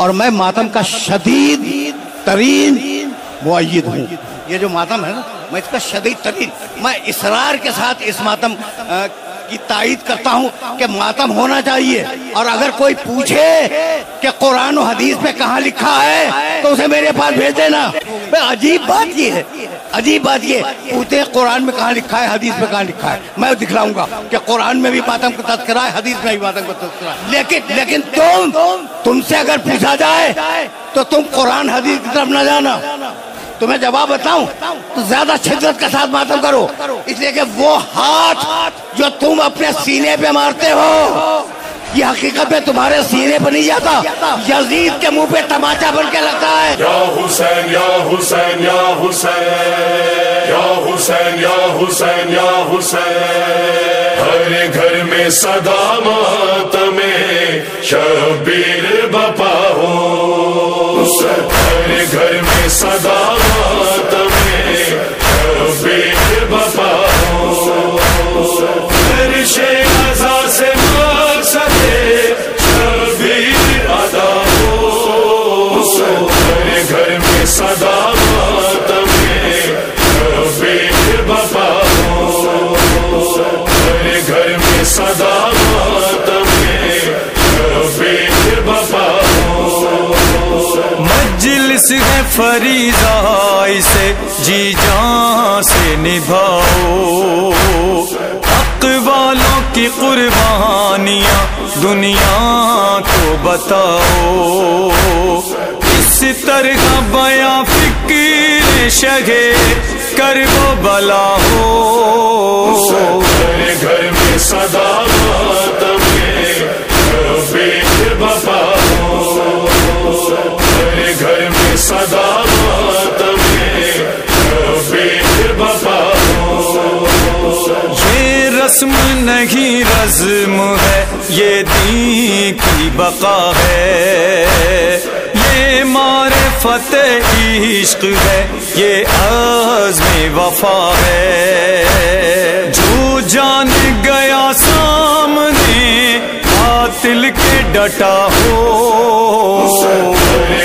اور میں ماتم کا شدید ترین معید ہوں۔ یہ جو ماتم ہے نا، میں اس کا شدید ترین، میں اسرار کے ساتھ اس ماتم کی تائید کرتا ہوں کہ ماتم ہونا چاہیے۔ اور اگر کوئی پوچھے کہ قرآن و حدیث میں کہاں لکھا ہے، تو اسے میرے پاس بھیج دینا۔ عجیب بات یہ ہے۔ عجیب بات یہ پوچھتے ہیں قرآن میں کہاں لکھا ہے، حدیث میں کہاں لکھا ہے؟ میں دکھلاؤں گا کہ قرآن میں بھی ماتم کا تذکرہ ہے، حدیث میں بھی ماتم کا تذکرہ ہے۔ لیکن لیکن تم تم سے اگر پوچھا جائے تو تم قرآن، حدیث کی طرف نہ جانا۔ تمہیں جواب بتاؤں، تو زیادہ شدت کے ساتھ ماتم کرو۔ اس لیے کہ وہ ہاتھ جو تم اپنے سینے پہ مارتے ہو یہ حقیقت میں تمہارے سینے پہ نہیں جاتا، یزید کے منہ پہ تماچا بن کے لگتا ہے۔ یا حسین یا حسین یا حسین یا حسین یا حسین یا حسین۔ ہر گھر میں صدا ماتم شبیر بپا ہو۔ ہر گھر میں صدا ماتم صدا ماتم شبیر بپا ہر گھر میں صدا ماتم شبیر بپا مجلس ہے فریضہ اسے جی جان سے نبھاؤ۔ حق والوں کی قربانیاں دنیا کو بتاؤ۔ اس طرح بیاں فکر شگے کر وہ بلا ہو۔ گھر میں صدا گھر میں صدا رسم نہیں رزم ہے یہ دین کی بقا ہے۔ یہ مار فتح عشق ہے، یہ عزم وفا ہے۔ جو جان گیا سامنے قاتل کے ڈٹا ہو۔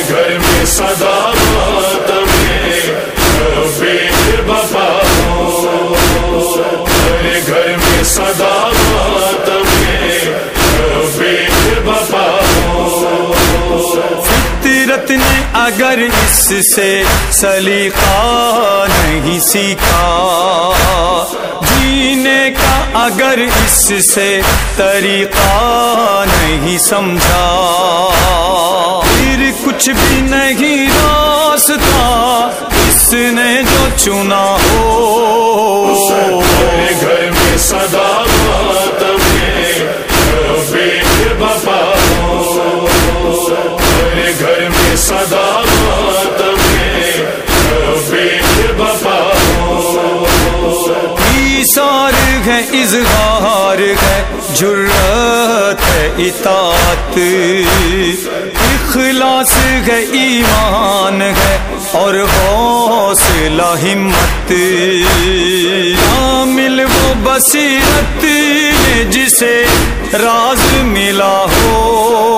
گھر میں صدا اگر اس سے سلیقہ نہیں سیکھا، جینے کا اگر اس سے طریقہ نہیں سمجھا، پھر کچھ بھی نہیں راستہ اس نے جو چنا ہو۔ گھر میں صدا جرت ہے اطاعت۔ اخلاص ہے، ایمان ہے اور حوصلہ، ہمت۔ عامل وہ بصیرت جسے راز ملا ہو۔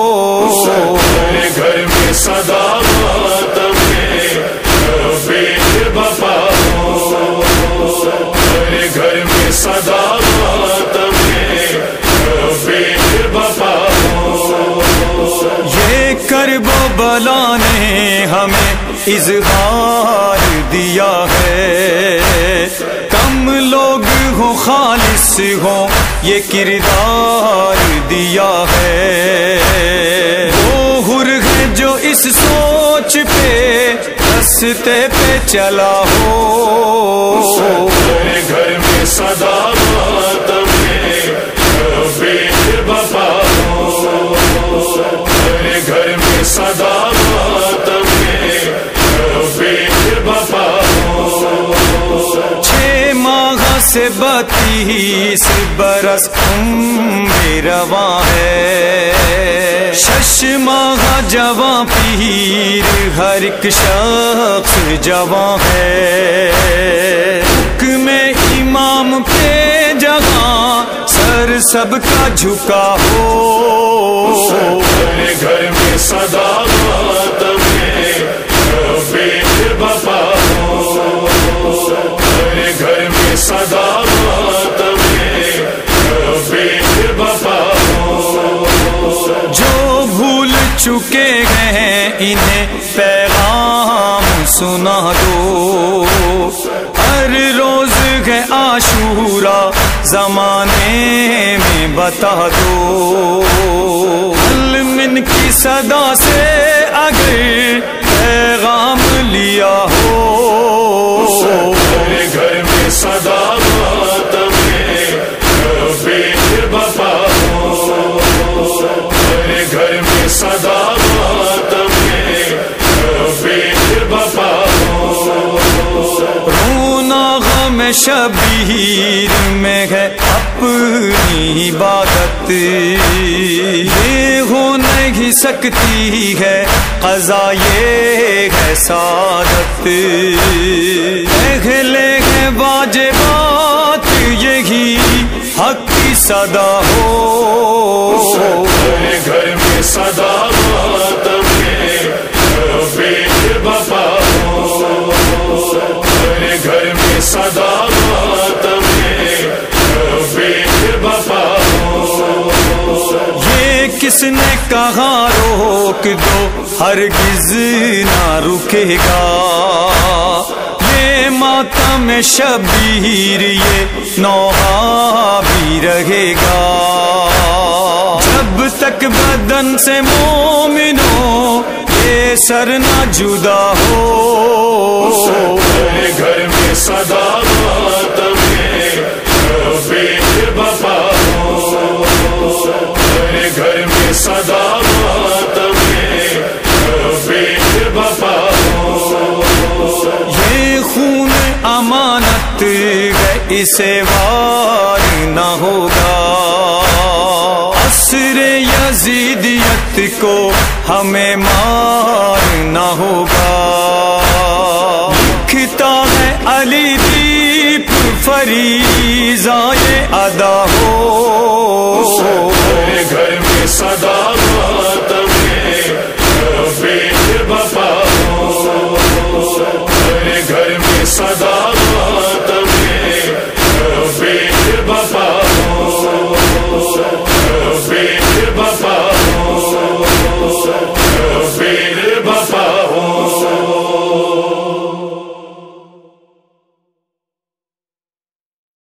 کرب و بلا نے ہمیں اظہار دیا ہے۔ کم لوگ ہو خالص ہو یہ کردار دیا ہے۔ وہ ہر ہے جو اس سوچ پہ، رستے پہ چلا ہو۔ گھر میں صدا صدا ماتم شبیر چھ ماہ سے بتیس برس عمر ہے شش جواں پیر، ہر ایک شخص جواں ہے۔ حکم امام پہ جہاں سر سب کا جھکا ہو۔ گھر میں صدا ماتم بپا ہو۔ گھر میں صدا چکے ہیں، انہیں پیغام سنا دو۔ ہر روز ہے عاشورا زمانے میں بتا دو۔ علمن کی صدا سے اگر پیغام لیا ہو۔ گھر میں صدا شبیر میں ہے اپنی عبادت۔ یہ ہو نہیں سکتی ہے، قضا یہ ہے سعادت۔ اہلے ہے واجبات، یہی حق کی صدا ہو۔ گھر میں صدا ماتم ہے کبھی کس نے کہا روک دو، ہرگز نہ رکے گا۔ یہ ماتم شبیر، یہ نوحہ بھی رہے گا۔ جب تک بدن سے مومنو یہ سر نہ جدا ہو۔ گھر میں صدا۔ ہے وار نہ ہوگا۔ عصر یزیدیت کو ہمیں مارنا ہوگا۔ لکھتا ہے علی دیپ فریضہ ادا سال